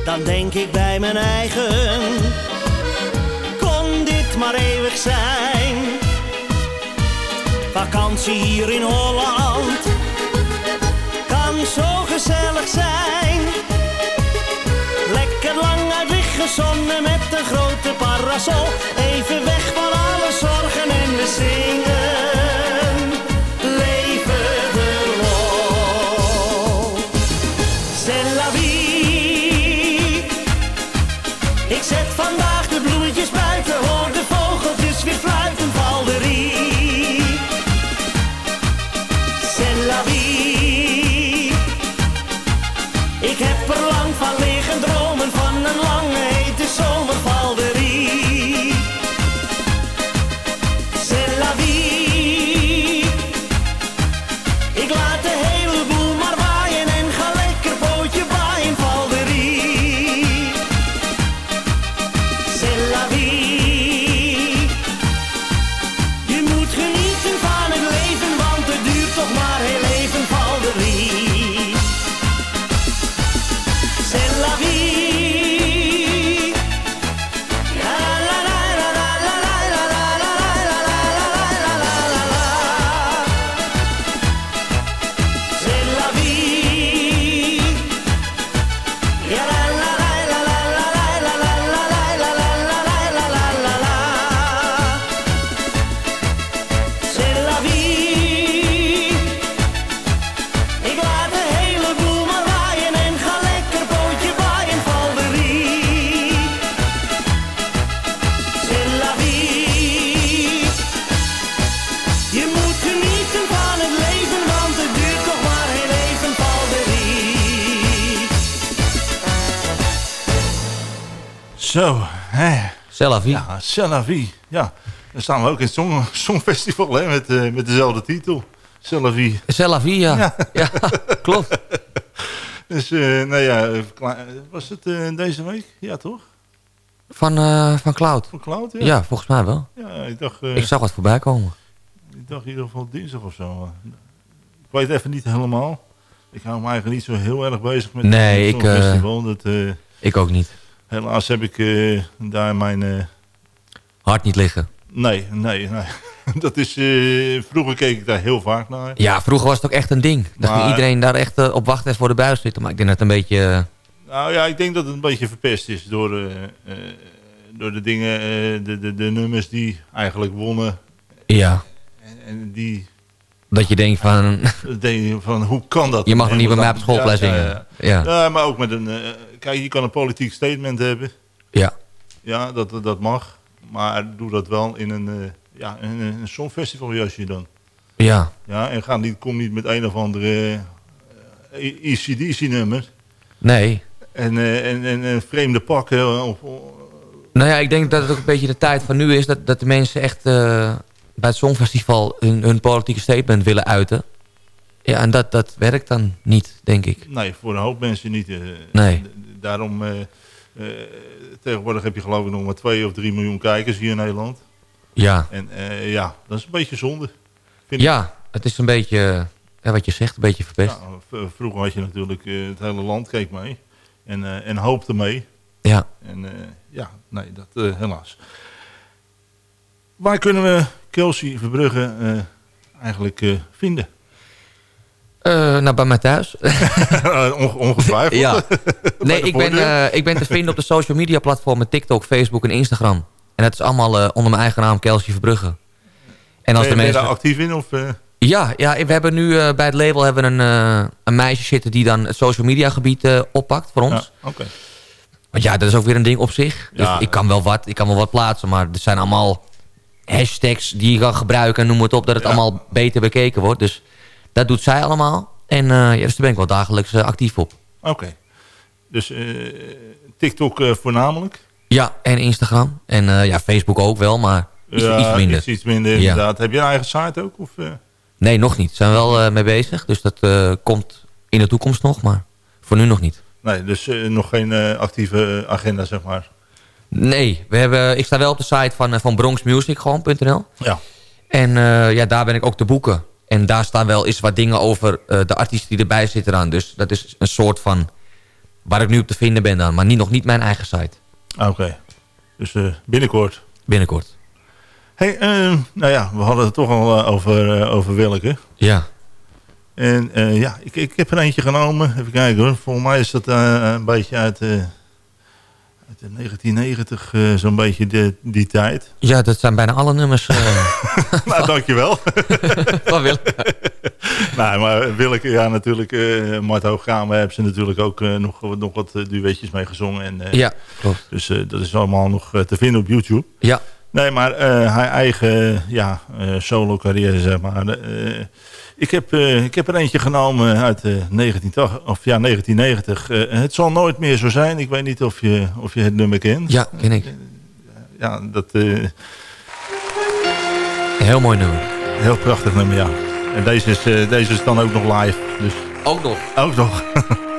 Dan denk ik bij mijn eigen, kon dit maar eeuwig zijn. Vakantie hier in Holland kan zo gezellig zijn. Lekker lang uit liggen zonnen met een grote parasol. Even weg van alle zorgen en we zingen. Zo, hè. C'est la vie. Ja. Ja, dan staan we ook in het song, Songfestival hè, met, eh, met dezelfde titel. C'est la vie. C'est la vie, ja. Ja, klopt. Dus, eh nou ja, klaar- was het eh, deze week? Ja, toch? Van, eh, van Cloud. Van Cloud, ja. Ja, volgens mij wel. Ja, ik dacht... eh, Ik zag wat voorbij komen. Ik dacht in ieder geval dinsdag of zo. Ik weet even niet helemaal. Ik hou me eigenlijk niet zo heel erg bezig met Nee, het ik, eh. Dat, eh, Ik ook niet. Helaas heb ik eh, daar mijn... eh, Hart niet liggen. nee, nee, nee. Dat is, eh, vroeger keek ik daar heel vaak naar. Ja, vroeger was het ook echt een ding. Maar- iedereen daar echt op wachten en voor de buis zitten. Maar ik denk dat het een beetje... Nou ja, ik denk dat het een beetje verpest is door, door de dingen, de, de, de nummers die eigenlijk wonnen. ja, En, en die dat je denkt van... denk van, hoe kan dat? Je mag nog niet bij mij op schoolplein ja, zingen. Ja, Ja. Ja, maar ook met een... eh, kijk, je kan een politiek statement hebben. Ja. Ja, dat, dat mag. Maar doe dat wel in een, eh ja, in een songfestival jasje dan. Ja. Ja, en ga niet, kom niet met een of andere uh, ECDC nummer. Nee. En, eh, en, en, en vreemde pakken. Of, Nou ja, ik denk dat het ook een beetje de tijd van nu is... dat, dat de mensen echt eh, bij het Songfestival hun, hun politieke statement willen uiten. Ja, en dat, dat werkt dan niet, denk ik. Nee, voor een hoop mensen niet. eh. Nee. Daarom, eh, eh, tegenwoordig heb je geloof ik nog maar 2 of 3 miljoen kijkers hier in Nederland. Ja. En eh, ja, dat is een beetje zonde. Vind Ja, het is een beetje, wat je zegt, een beetje verpest. Ja, v- vroeger had je natuurlijk het hele land keek mee. En, en hoopte mee. Ja. En ja, nee, dat helaas. Waar kunnen we Kelsey Verbrugge eigenlijk vinden? Eh, nou, bij mij thuis. Onge- ongetwijfeld. ja. Nee, ik ben, eh, ik ben te vinden op de social media platformen TikTok, Facebook en Instagram. En dat is allemaal eh, onder mijn eigen naam Kelsey Verbrugge. En als ben, de je- ben je mensen... daar actief in? Of, eh? Ja, ja, we hebben nu eh, bij het label hebben een, eh, een meisje zitten die dan het social media gebied eh, oppakt voor ons. Ja, oké. Want ja, dat is ook weer een ding op zich. Dus Ja. ik kan wel wat, ik kan wel wat plaatsen, maar er zijn allemaal hashtags die je kan gebruiken en noem het op, dat het Ja. allemaal beter bekeken wordt. Dus dat doet zij allemaal. En eh, ja, dus daar ben ik wel dagelijks eh, actief op. Oké. Dus eh, TikTok voornamelijk? Ja, en Instagram. En ja, Facebook ook wel, maar iets, Ja, iets minder. Iets, iets minder, Ja. inderdaad. Heb je een eigen site ook? Of? Nee, nog niet. Zijn we wel mee bezig. Dus dat komt in de toekomst nog, maar voor nu nog niet. Nee, dus nog geen actieve agenda, zeg maar. Nee, we hebben, ik sta wel op de site van, eh, van bronxmusic.nl. Ja. En ja, daar ben ik ook te boeken. En daar staan wel eens wat dingen over eh, de artiesten die erbij zitten aan. Dus dat is een soort van waar ik nu op te vinden ben dan. Maar niet, nog niet mijn eigen site. Ah, Oké. Dus eh, binnenkort. Binnenkort. Hey, eh, nou ja, we hadden het toch al eh, over, over Willeke. Ja. En ja, ik, ik heb er eentje genomen. Even kijken hoor. Volgens mij is dat een beetje uit, 1990, eh, zo'n beetje de, die tijd. Ja, dat zijn bijna alle nummers. eh, nou, dankjewel. van Willeke. nou, maar Willeke, ja natuurlijk, eh Mart Hoogkamer hebben ze natuurlijk ook nog, nog wat duetjes mee gezongen. En, Ja, klopt. Dus dat is allemaal nog te vinden op YouTube. Ja. Nee, maar haar eigen ja, eh, solo carrière, zeg maar. Ik, heb, eh, ik heb er eentje genomen uit eh 1980, of ja, 1990. Eh, het zal nooit meer zo zijn. Ik weet niet of je, of je het nummer kent. Ja, ken ik. Ja, dat... eh, Een heel mooi nummer. Heel prachtig nummer, ja. En deze is, eh, deze is dan ook nog live. Dus Ook nog. ook nog.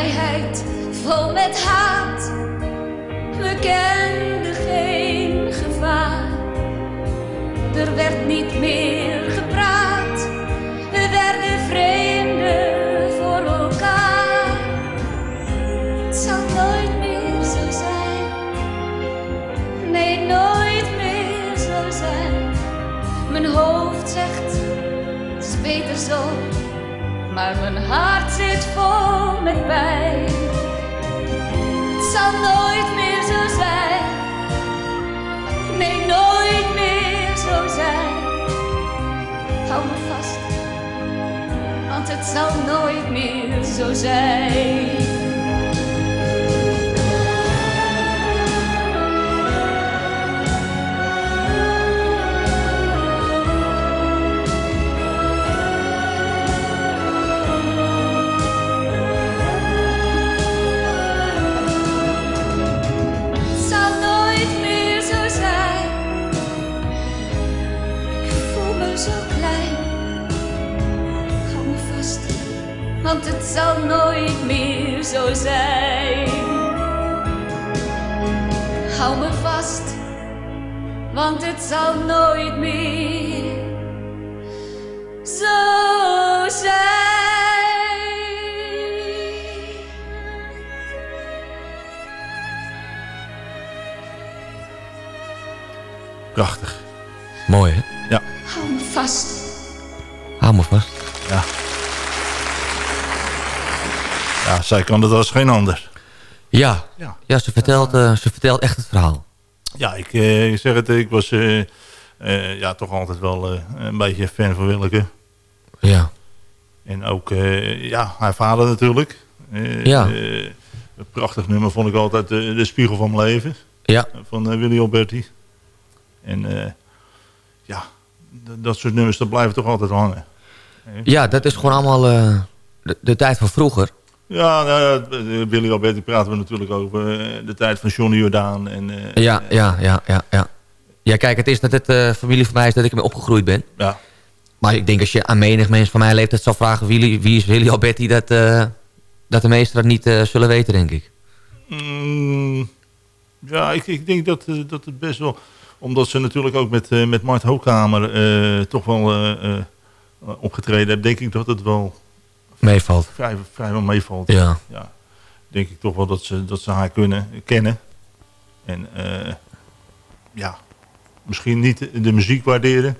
Vrijheid vol met haat, we kenden geen gevaar. Er werd niet meer gepraat, we werden vreemden voor elkaar. Het zal nooit meer zo zijn, nee, nooit meer zo zijn. Mijn hoofd zegt, het is beter zo, maar mijn hart zit vol met pijn. Het zal nooit meer zo zijn, nee, nooit meer zo zijn. Hou me vast, want het zal nooit meer zo zijn. Zal nooit meer zo zijn. Hou me vast, want het zal nooit meer zo zijn. Prachtig. Zij kan het als geen ander. Ja, Ja. ja. ze, vertelt, eh, ze vertelt echt het verhaal. Ja, ik, eh, ik zeg het, ik was eh, ja, toch altijd wel een beetje fan van Willeke. Ja. En ook ja, haar vader natuurlijk. Ja. een prachtig nummer vond ik altijd de, de Spiegel van mijn leven. Ja. Van Willy Alberti. En ja, dat soort nummers, dat blijven toch altijd hangen. Ja, dat is gewoon allemaal de, de tijd van vroeger. Ja, nou, eh, Willy Alberti praten we natuurlijk over eh, de tijd van Johnny Jordaan. En, eh, Ja, ja, ja, ja, ja. Ja, kijk, het is dat het eh, familie van mij is dat ik ermee opgegroeid ben. Ja. Maar ik denk als je aan menig mensen van mijn leeftijd zal vragen... wie, wie is Willy Alberti, dat, dat de meesten dat niet zullen weten, denk ik. Mm, ja, ik, ik denk dat, dat het best wel... Omdat ze natuurlijk ook met, met Mart Hoogkamer toch wel opgetreden hebben... denk ik dat het wel Meevalt. vrij, vrijwel meevalt. Ja. ja. Denk ik toch wel dat ze, dat ze haar kunnen kennen. En eh, ja, misschien niet de muziek waarderen.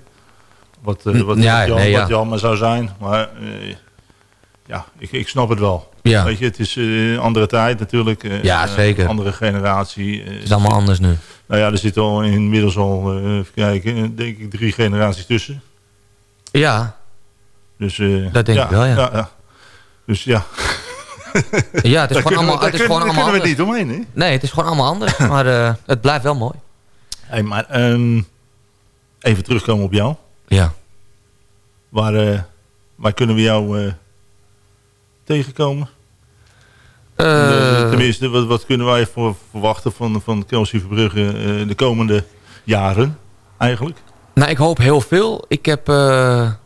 Wat, eh, wat, Ja, nee, ja. wat jammer zou zijn. Maar eh, ja, ik, ik snap het wel. Ja. Weet je, het is een andere tijd natuurlijk. Ja, zeker. andere generatie. Het is allemaal anders nu. Nou ja, er zitten al inmiddels al, even kijken, denk ik drie generaties tussen. Ja, Dus, Dat denk ik wel, ja. Dus ja. ja het is Daar gewoon kunnen allemaal, het is kunnen- gewoon allemaal we anders. niet omheen, hè? Nee, het is gewoon allemaal anders. maar eh, het blijft wel mooi. Hey, maar ehm, even terugkomen op jou. Ja. Waar, eh, waar kunnen we jou eh, tegenkomen? Tenminste, wat, wat kunnen wij voor, verwachten van, van Kelsey Verbrugge de komende jaren eigenlijk? Nou, ik hoop heel veel. Ik heb... we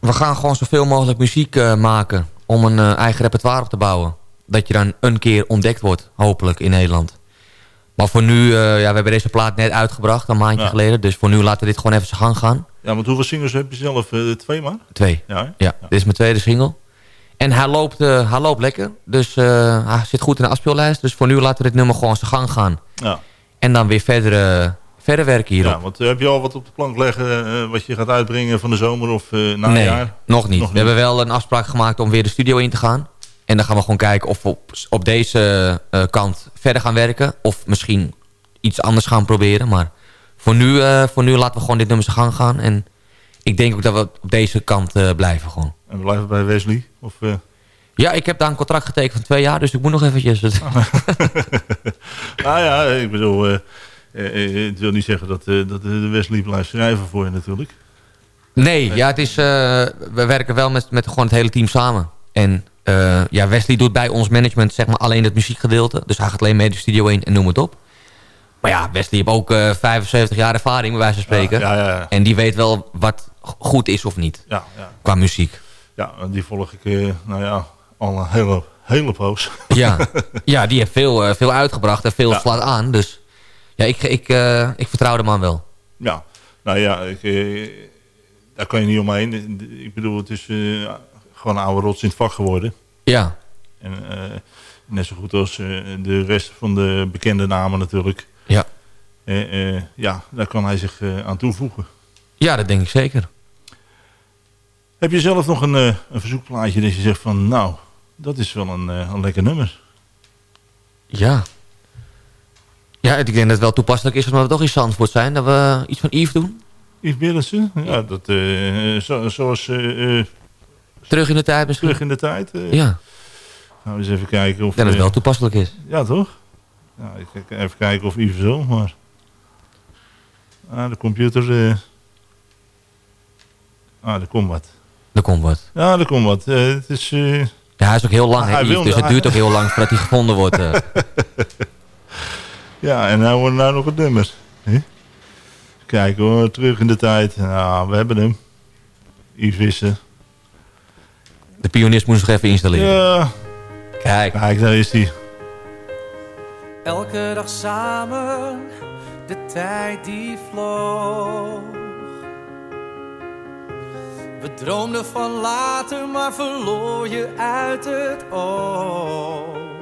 gaan gewoon zoveel mogelijk muziek maken... om een eh, eigen repertoire op te bouwen. Dat je dan een keer ontdekt wordt, hopelijk, in Nederland. Maar voor nu... eh, ja, we hebben deze plaat net uitgebracht, een maandje Ja. geleden. Dus voor nu laten we dit gewoon even zijn gang gaan. Ja, want hoeveel singles heb je zelf? Eh, twee maar? Twee. Ja? Ja, dit is mijn tweede single. En hij loopt, hij loopt lekker. Dus hij zit goed in de afspeellijst. Dus voor nu laten we dit nummer gewoon zijn gang gaan. Ja. En dan weer verder, verder werken hierop. Ja, want eh, heb je al wat op de plank leggen eh, wat je gaat uitbrengen van de zomer of eh nee, najaar? nog niet. we hebben wel een afspraak gemaakt om weer de studio in te gaan. En dan gaan we gewoon kijken of we op, op deze kant verder gaan werken. Of misschien iets anders gaan proberen. Maar voor nu, voor nu laten we gewoon dit nummer zijn gang gaan. En ik denk ook dat we op deze kant blijven gewoon. En we blijven bij Wesley? Of, Ja, ik heb daar een contract getekend van twee jaar. Dus ik moet nog eventjes... nou ja, ik bedoel, eh, eh, eh, het wil niet zeggen dat, dat de Wesley blijft schrijven voor je natuurlijk. Nee, ja, het is, we werken wel met, met gewoon het hele team samen. En ja, Wesley doet bij ons management zeg maar alleen het muziekgedeelte. Dus hij gaat alleen mee de studio in en noem het op. Maar ja, Wesley heeft ook eh 75 jaar ervaring, bij wijze van spreken. Ja, ja, ja. En die weet wel wat goed is of niet. Ja, ja. Qua muziek. Ja, die volg ik, eh, nou ja, al een hele, hele poos. Ja, ja die heeft veel, veel uitgebracht en veel slaat aan. Dus ja, ik, ik, eh, ik vertrouw de man wel. Ja, nou ja, ik, eh, daar kan je niet omheen. Ik bedoel, het is eh, gewoon een oude rots in het vak geworden. Ja. En net zo goed als de rest van de bekende namen natuurlijk. Ja. Ja, daar kan hij zich aan toevoegen. Ja, dat denk ik zeker. Heb je zelf nog een, een verzoekplaatje dat je zegt van... nou, dat is wel een, een lekker nummer. Ja. Ja, ik denk dat het wel toepasselijk is omdat we toch in Zandvoort zijn. Dat we iets van Yves doen. Yves Berendsen? Ja, dat, zo, zoals... eh, eh, Terug in de tijd misschien? Terug in de tijd? Ja. Gaan we eens even kijken of... Dat het wel toepasselijk is. Ja, toch? Ja, ik even kijken of Yves zo, maar... Ah, de computer... Ah, er komt wat. Er komt wat. Ja, er komt wat. Het is... Ja, hij is ook heel lang, Yves, wil- dus het duurt ook heel lang voordat hij gevonden wordt. Ja, en nou wordt nou nog het nummer. Hè? Kijk hoor, terug in de tijd. Nou, we hebben hem. Yves Visser. De pianist moest nog even installeren. Ja. Kijk. Kijk, daar is hij. Elke dag samen, de tijd die vloog. We droomden van later, maar verloor je uit het oog.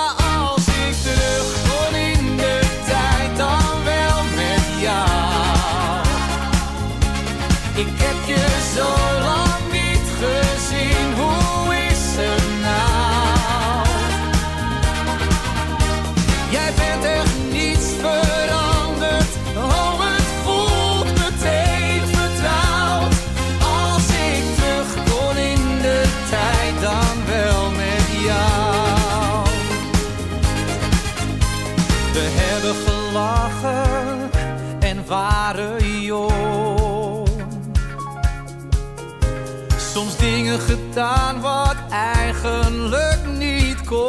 Soms dingen gedaan wat eigenlijk niet kon.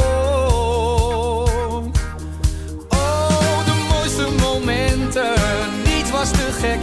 Oh, de mooiste momenten, niets was te gek,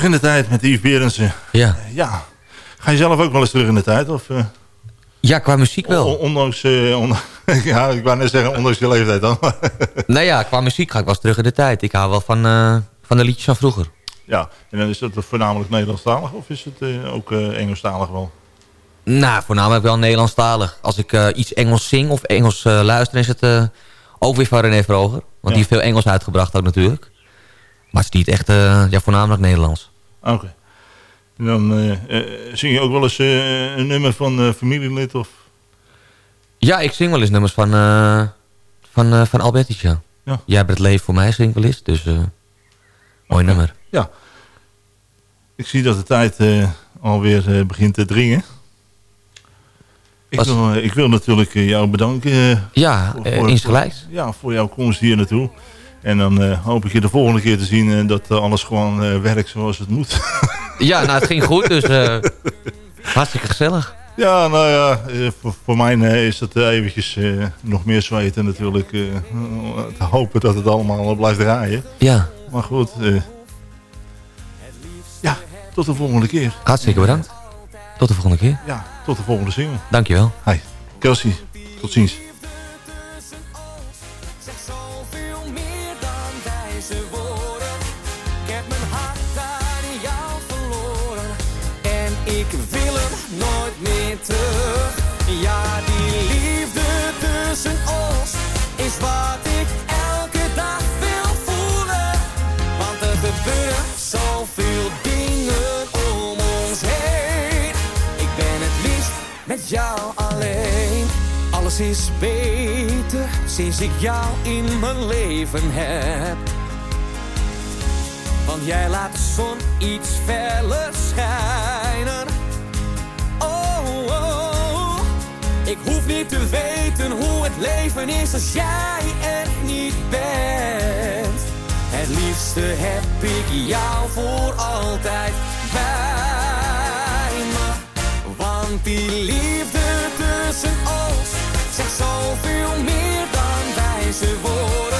Terug in de tijd met Yves Berendsen. Ja. ja. Ga je zelf ook wel eens terug in de tijd? Of, eh, Ja, qua muziek wel. on- ondanks, eh, on- ja, ik wou net zeggen, ondanks je leeftijd dan. Nou ja, qua muziek ga ik wel eens terug in de tijd. Ik hou wel van, eh, van de liedjes van vroeger. ja, en dan is dat voornamelijk Nederlandstalig of is het eh, ook eh, Engelstalig wel? Nou, voornamelijk wel Nederlandstalig. Als ik eh, iets Engels zing of Engels eh, luister, is het eh, ook weer van René Vroger. Want die heeft veel Engels uitgebracht ook natuurlijk. Maar het is niet echt, eh, ja, voornamelijk Nederlands. Oké. En dan eh, eh, zing je ook wel eens eh, een nummer van familielid of... Ja, ik zing wel eens nummers van, van, van Albertus, ja. Ja. Jij bent het leven voor mij, zing ik wel eens. Dus, mooi nummer. Ja. Ik zie dat de tijd alweer begint te dringen. Ik wil, ik wil natuurlijk jou bedanken. Ja, voor- eh, voor- insgelijks. Ja, voor jouw komst hier naartoe. En dan eh, hoop ik je de volgende keer te zien eh, dat eh, alles gewoon werkt zoals het moet. Ja, nou, het ging goed, dus hartstikke gezellig. Ja, nou ja, voor, voor mij is het eventjes nog meer zweten natuurlijk. te hopen dat het allemaal blijft draaien. Ja. Maar goed, eh, ja, tot de volgende keer. Hartstikke bedankt. Tot de volgende keer. Ja, tot de volgende single. Dankjewel. Hi, Kelsey, tot ziens. Ja, die liefde tussen ons is wat ik elke dag wil voelen. Want er gebeuren zoveel dingen om ons heen. Ik ben het liefst met jou alleen. Alles is beter sinds ik jou in mijn leven heb. Want jij laat de zon iets feller schijnen. Ik hoef niet te weten hoe het leven is als jij er niet bent. Het liefste heb ik jou voor altijd bij me. Want die liefde tussen ons zegt zoveel meer dan wijze woorden.